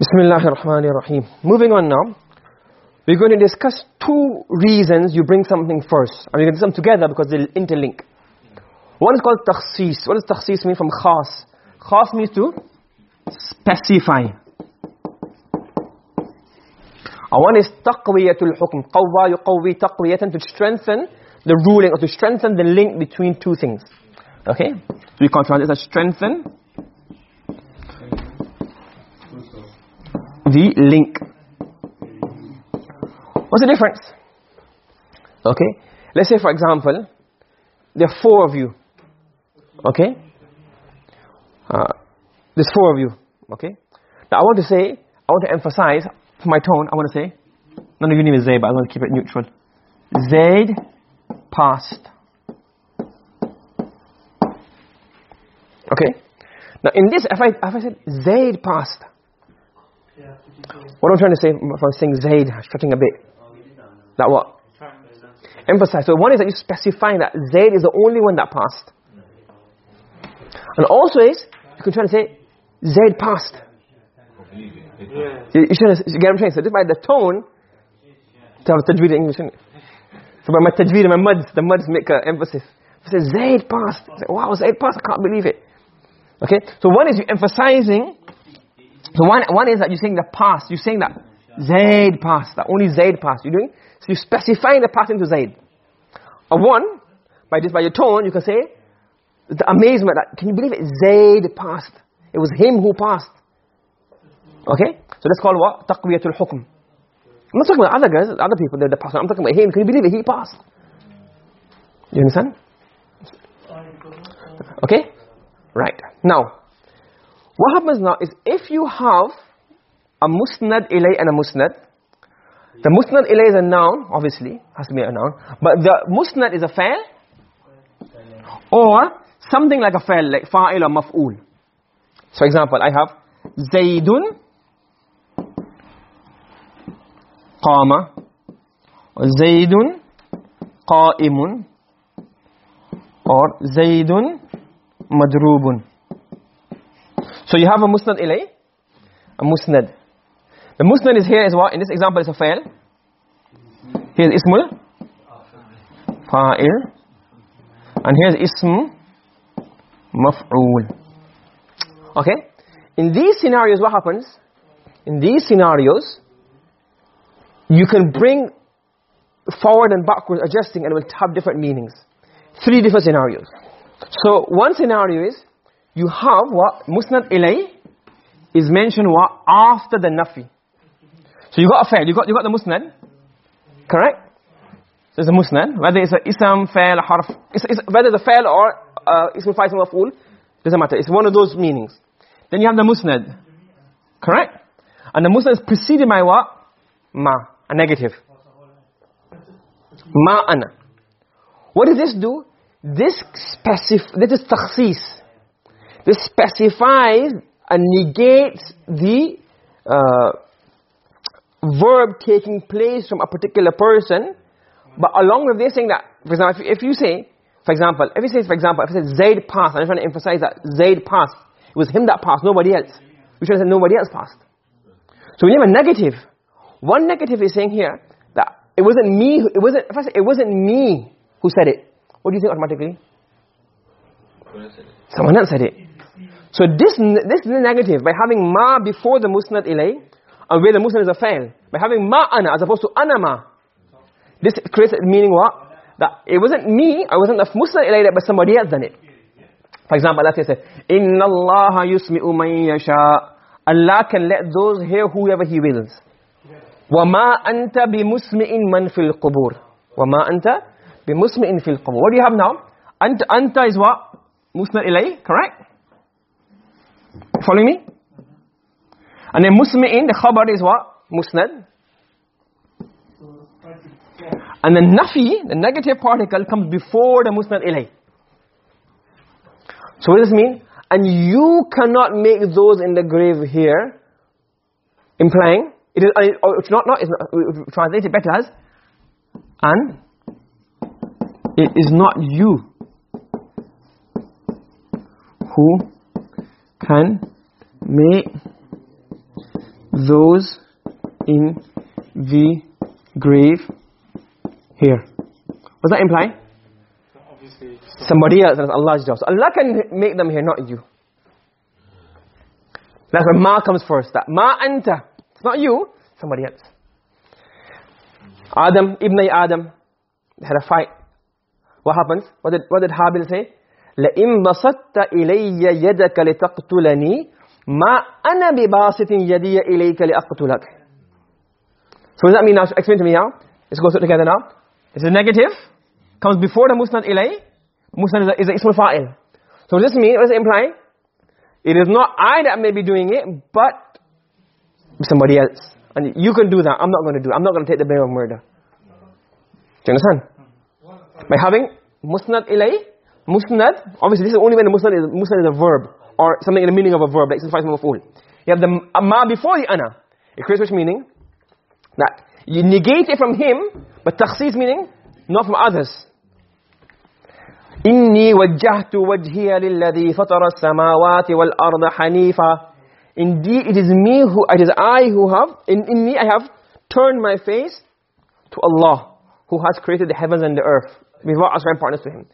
Bismillahir Rahmanir Rahim. Moving on now. We're going to discuss two reasons you bring something first. And we're going to do them together because they interlink. One is called takhsis. What does takhsis mean from khas? Khas means to specify. And one is taqwiyatul hukm. Qawwa yuqawwi taqwiyatan to strengthen the ruling or to strengthen the link between two things. Okay? So you can translate as strengthen the link. What's the difference? Okay? Let's say for example, there are four of you. Okay? Uh, there's four of you. Okay? Now I want to say, I want to emphasize, for my tone, I want to say, none of you name is Zayd, but I want to keep it neutral. Zayd passed. Okay? Now in this, if I, if I said Zayd passed, what I'm trying to say, if I'm saying Zayd, stretching a bit, that what? Emphasize. So one is that you specify that Zayd is the only one that passed. And also is, you can try to say, Zayd passed. You, you, should, you get what I'm saying? So just by the tone, to have tajweed in English, So by my tajweed my muds, the muds make emphasis. It says, Zayd passed. Say, wow, Zayd passed, I can't believe it. Okay? So one is you emphasizing, so one, one is that you're saying the past, you're saying that Zayd passed, that only Zayd passed. You're doing, so you're specifying the past into Zayd. A one, by just by your tone, you can say, the amazement that, can you believe it? Zayd passed. It was him who passed. Okay? So that's called what? Taqwiyatul hukm. I'm not talking about other guys, other people, they're the pastor. I'm talking about him. Can you believe it? He passed. You understand? Okay? Right. Now, what happens now is if you have a musnad ilay and a musnad, the musnad ilay is a noun, obviously, has to be a noun, but the musnad is a fa'il or something like a fa'il, like fa'il or maf'ul. So, for example, I have Zaydun qama Zaydun qa'imun or Zaydun madrubun. So you have a musnad ilay, a musnad. The musnad is here is what? In this example it's a fa'il. Here is ismul fa'il. And here is ism maf'ul. Okay? In these scenarios what happens? In these scenarios you can bring forward and backwards adjusting and it will have different meanings. Three different scenarios. So one scenario is you have what musnad ilay is mentioned what after the nafi. So you got a fa'il, you got you got the musnad. Correct? so it's a musnad, whether it's a ism, fa'il, harf, it's, it's, whether a fa'il or uh, ism fa'il maf'ul, doesn't matter. It's one of those meanings. Then you have the musnad. Correct? And the musnad is preceded by what? Ma, a negative. Ma ana. What does this do? This specif this is takhsis. This specifies and negates the uh, verb taking place from a particular person. But along with this saying that, for example, if you, say, for example, if you say, for example, if you say Zayd passed, I'm trying to emphasize that Zayd passed. It was him that passed, nobody else. We should said nobody else passed. So we have a negative. one negative is saying here that it wasn't me, it wasn't, if I say it wasn't me who said it, what do you think automatically? Someone else said it. So this this is negative by having ma before the musnad ilay and where the musnad is a fail. By having ma ana as opposed to ana ma. This creates a meaning what? That it wasn't me, I wasn't the musnad ilay but somebody else done it. For example, Allah says, Inna Allah yusmi'u man yasha. Allah can let those hear whoever He wills. وَمَا أَنْتَ بِمُسْمِئٍ مَنْ فِي الْقُبُورِ وَمَا أَنْتَ بِمُسْمِئٍ فِي الْقُبُورِ What do you have now? Anta, anta is what? Musnad ilay, correct? Following me? And then musmi'in, the khabar is what? Musnad. And the nafi, the negative particle, comes before the musnad ilay. So what does this mean? And you cannot make those in the grave here, implying, it is, uh, uh it's not, not, it's not, uh, uh, translate it better as, and it is not you who can make those in the grave here. Does that imply? Somebody else, that's Allah's job. So Allah can make them here, not you. That's where ma comes first. That ma anta. It's not you, somebody else. Adam, Ibn Adam, they had a fight. What happens? What did, what did Habil say? لَإِن بَسَطْتَ إِلَيَّ يَدَكَ لِتَقْتُلَنِي مَا أَنَا بِبَاسِطٍ يَدِيَ إِلَيْكَ لِأَقْتُلَكَ So does that mean now? Explain to me now. Let's go through it together now. This is negative. Comes before the musnad ilay. Musnad is a, is a ismul fa'il. So what does this mean? What does it imply? It is not I that may be doing it, but somebody else. And you can do that. I'm not going to do it. I'm not going to take the blame of murder. Do you understand? By having musnad ilay, musnad, obviously this is only when the musnad is, musnad is a verb, or something in the meaning of a verb, like ism fa'il maf'ul. You have the ma before the ana. It creates which meaning? That you negate it from him, but takhsis meaning, not from others. إني وجهت وجهي للذي فطر السماوات والأرض حنيفا Indeed, it is me who, it is I who have, in, in me I have turned my face to Allah, who has created the heavens and the earth, without ascribing partners to Him.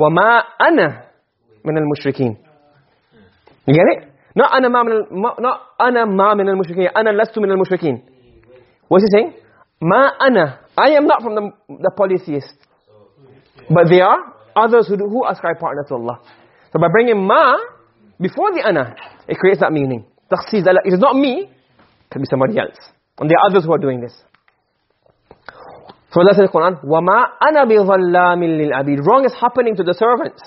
وَمَا أَنَا مِنَ الْمُشْرِكِينَ You get it? Not أَنَا مَا مِنَ not أَنَا مَا مِنَ الْمُشْرِكِينَ أَنَا لَسْتُ مِنَ الْمُشْرِكِينَ What's he saying? مَا أَنَا I am not from the, the polytheists. But they are others who, do, who ascribe partners to Allah. So by bringing ma before the ana, it creates that meaning. Takhsis, it is not me, it can be somebody else. And there are others who are doing this. So Allah says in the Quran, وَمَا أَنَا بِظَلَّامٍ لِلْعَبِيدِ Wrong is happening to the servants.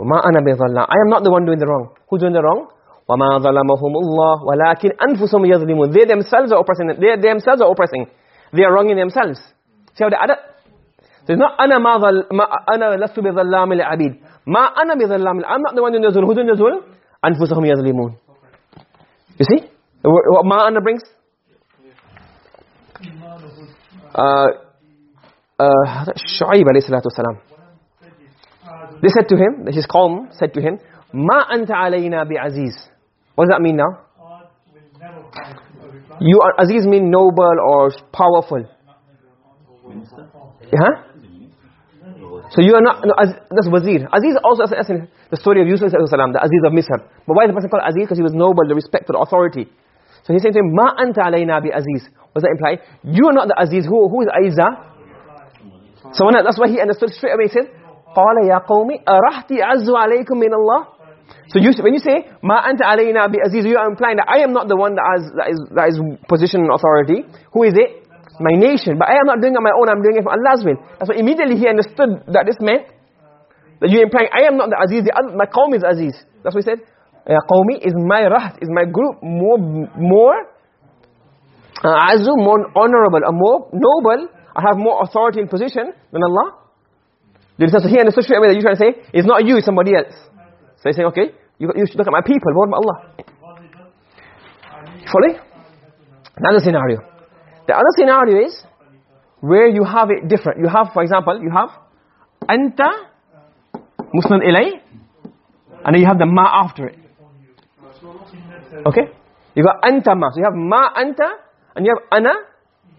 وَمَا أَنَا بِظَلَّامٍ I am not the one doing the wrong. Who's doing the wrong? وَمَا ظَلَمَهُمُ اللَّهُ وَلَكِنْ أَنفُسُهُمْ يَظْلِمُونَ They themselves are oppressing them. They themselves are oppressing. They are wronging themselves. See how they add it? So it's not أَنَا مَا ظل ما أَنَا لَسْتُ بِظَلَّامٍ لِلْعَبِيدِ مَا أَنَا بِظَلَّامٍ I'm not the one doing the zulm. Who's doing the zulm? أَنفُسُهُمْ يَظْلِمُونَ You see? What ma ana brings? Uh, uh, Shu'aib alayhi salatu wasalam. They said to him, his qawm said to him, Ma anta alayna bi aziz. What does that mean now? You are, aziz mean noble or powerful. Yeah? So you are not, no, az, that's wazir. Aziz also, as in the story of Yusuf alayhi salam, the aziz of Misr. But why is the person called aziz? Because he was noble, the respected authority. So he's saying to him, Ma anta alayna bi aziz. What does that imply? You are not the aziz. Who, who is Aiza? So when, that's why he understood straight away. He said, قال يا قوم أرحتي أعز عليكم من الله So you, when you say, Ma anta alayna bi aziz, you are implying that I am not the one that, has, that, is, that is position and authority. Who is it? My nation. But I am not doing it on my own, I'm doing it for Allah's will. That's why immediately he understood that this meant, that you are implying, I am not the aziz, the other, my qawm is aziz. That's what he said. Ya qawmi is my raht, is my group more, more, uh, azu, more honorable, a more noble, I have more authority and position than Allah. So he understood straight away that you're trying to say, it's not you, it's somebody else. So he's saying, okay, you, you should look at my people, what about Allah? Fully? Another scenario. The other scenario is where you have it different. You have, for example, you have anta, musnad ilay, and then you have the ma after it. Okay? You got anta ma. So you have ma anta, and you have ana.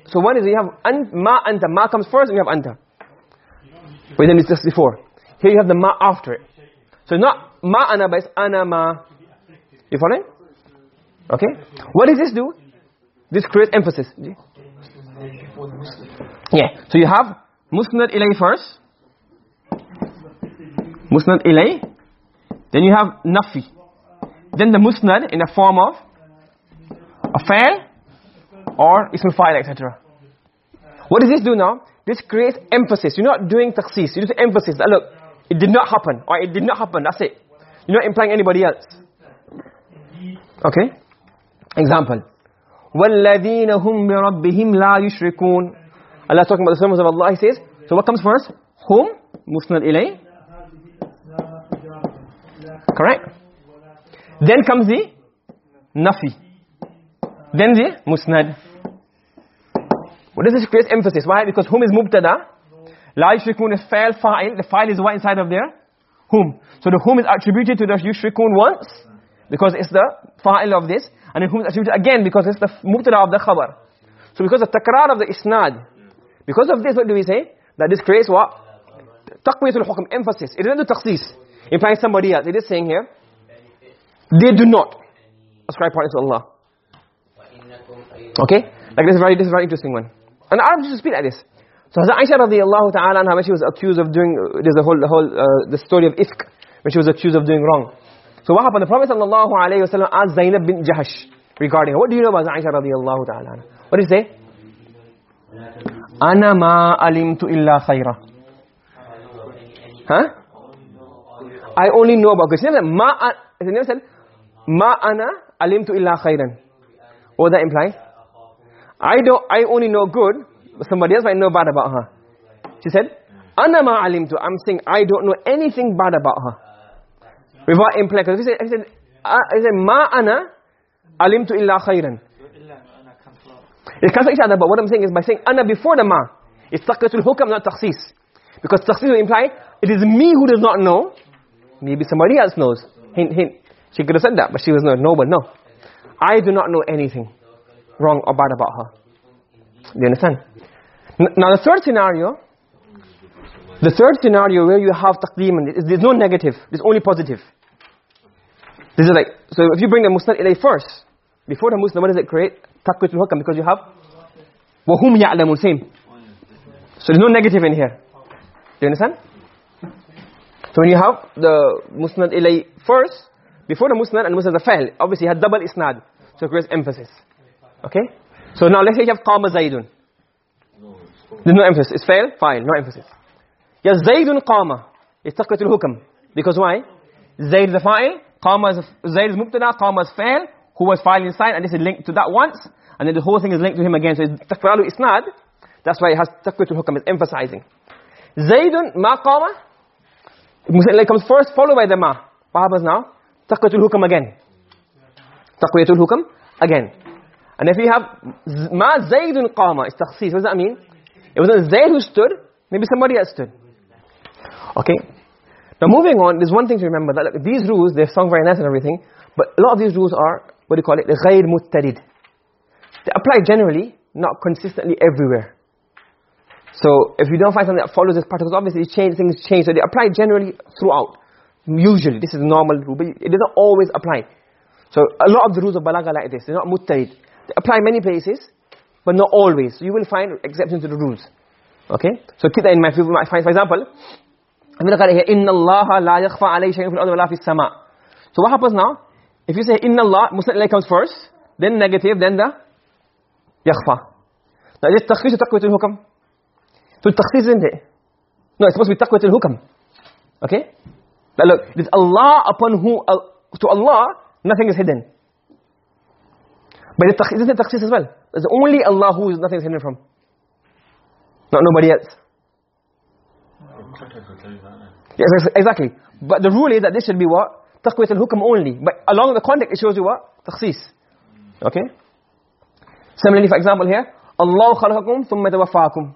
So one is you have an, ma anta. Ma comes first, and you have anta. But then it's just before. Here you have the ma after it. So not ma ana, but it's ana ma. You following? Okay? What does this do? This creates emphasis. Yeah. So you have musnad ilay first. Musnad ilay. Then you have nafi. Then the musnad in the form of a fa'il or ism fa'il etc. What does this do now? This creates emphasis. You're not doing takhsis. You're just emphasis. That, look, it did not happen or it did not happen. That's it. You're not implying anybody else. Okay? Example. وَالَّذِينَ هُمْ بِرَبِّهِمْ لَا يُشْرِكُونَ Allah talking about the servants of Allah. He says, so what comes first? Hum, musnad ilay. Correct? Then comes the nafi. then the musnad. What does this create emphasis? Why? Because whom is mubtada. La yushrikun is fa'il fa'il. The fa'il is what inside of there? Whom. So the whom is attributed to the yushrikun once. because it's the fa'il of this and then whom is attributed again because it's the mubtada of the khabar so because of takrar of the isnad because of this what do we say that this creates what taqwiyatul hukm emphasis it isn't the takhsis implying somebody else it is saying here they do not ascribe partners to Allah okay? Like this is very this is very interesting one. And Arabs just speak like this. So Hazrat Aisha radiyallahu ta'ala anha when she was accused of doing there's a whole the whole uh, the story of ifk when she was accused of doing wrong. So what happened? The prophet sallallahu alayhi wasallam asked Zainab bint Jahash regarding her. What do you know about Aisha radiyallahu ta'ala anha? What did he say? Alimtu illa khaira huh? I only know about good. She never said, ma ana alimtu illa khairan. What does that imply? I don't, I only know good, but somebody else might know bad about her. She said, ana ma alimtu. I'm saying I don't know anything bad about her. With what imply? Because he said, he said, uh, he said, ma ana alimtu illa khairan. It cancels each other, but what I'm saying is by saying ana before the ma, it's taqatul hukam, not takhsis. Because takhsis will imply, it is me who does not know, maybe somebody else knows. Hint, hint. She could have said that, but she was not. No, but no. I do not know anything wrong or bad about her. Do you understand? Now the third scenario the third scenario where you have taqdeem there's no negative there's only positive. This is like so if you bring the musnad ilay first before the musnad what does it create? Taqwitul hukm because you have wa hum ya'lamun same. So there's no negative in here. Do you understand? So when you have the musnad ilay first before the musnad and musnad the fail obviously had double isnad so it creates emphasis. Okay? So now let's say you have qama zaidun. There's no emphasis. It's fail, fine, no emphasis. Ya zaidun qama. It's taqwatul hukam. Because why? Zaid is the fa'il, qama is, zaid is mubtada, qama is fail, who was fa'il inside, and this is linked to that once, and then the whole thing is linked to him again. So it's taqwalu isnad. That's why it has taqwatul hukam, it's emphasizing. Zaidun ma qama. Muslim comes first, followed by the ma. What happens now? Taqwatul hukam again. Taqwatul hukam again. And if you have ma zaidun qama, it's takhsis. What does that mean? It wasn't Zaid who stood, maybe somebody else stood. Okay? Now moving on, there's one thing to remember, that like, these rules, they sound very nice and everything, but a lot of these rules are, what do you call it, غير مترد. They apply generally, not consistently everywhere. So if you don't find something that follows this pattern, because obviously change, things change, so they apply generally throughout. Usually, this is a normal rule, but it doesn't always apply. So a lot of the rules of balagha like this, they're not muttarid. They apply many places, but not always. So you will find exceptions to the rules. Okay? So keep that in mind. If you might find, for example, I'm going to call it here, إِنَّ اللَّهَ لَا يَخْفَى عَلَيْهِ شَيْءٌ فِي الْأَرْضِ وَلَا فِي السَّمَاءِ So what happens now? If you say إِنَّ اللَّهَ, Muslim comes first, then negative, then the يَخْفَى. Now this تخفيش تقوية الحكم. So التخصيص isn't it? No, it's supposed to be تقوية الحكم. Okay? Now look, it's Allah upon who, uh, to Allah, nothing is hidden. But it isn't it takhsis as well? It's only Allah who is nothing is hidden from. Not nobody else. Yes, exactly. But the rule is that this should be what? Taqwiyat al-hukm only. But along the context it shows you what? Takhsis. Okay? Similarly, for example here, Allah khalaqakum thumma tawaffakum.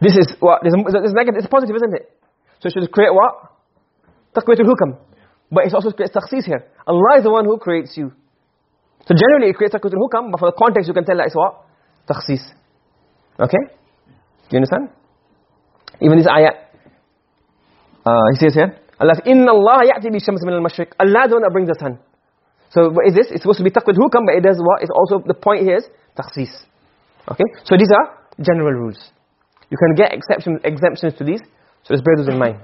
This is what? This is negative, it's positive, isn't it? So it should create what? Taqwiyat al-hukm. But it also creates takhsis here. Allah is the one who creates you. So generally it creates taqwiyat al-hukm, but for the context you can tell that it's what? Takhsis. Okay? Do you understand? Even this ayat. Uh, he says here, Allah inna Allah ya'ti bi shams min al-mashriq. Allah the one that brings the sun. So what is this? It's supposed to be taqwiyat hukam, but it does what? It's also, the point here is takhsis. Okay? So these are general rules. You can get exceptions, exemptions to these. So let's bear those in mind.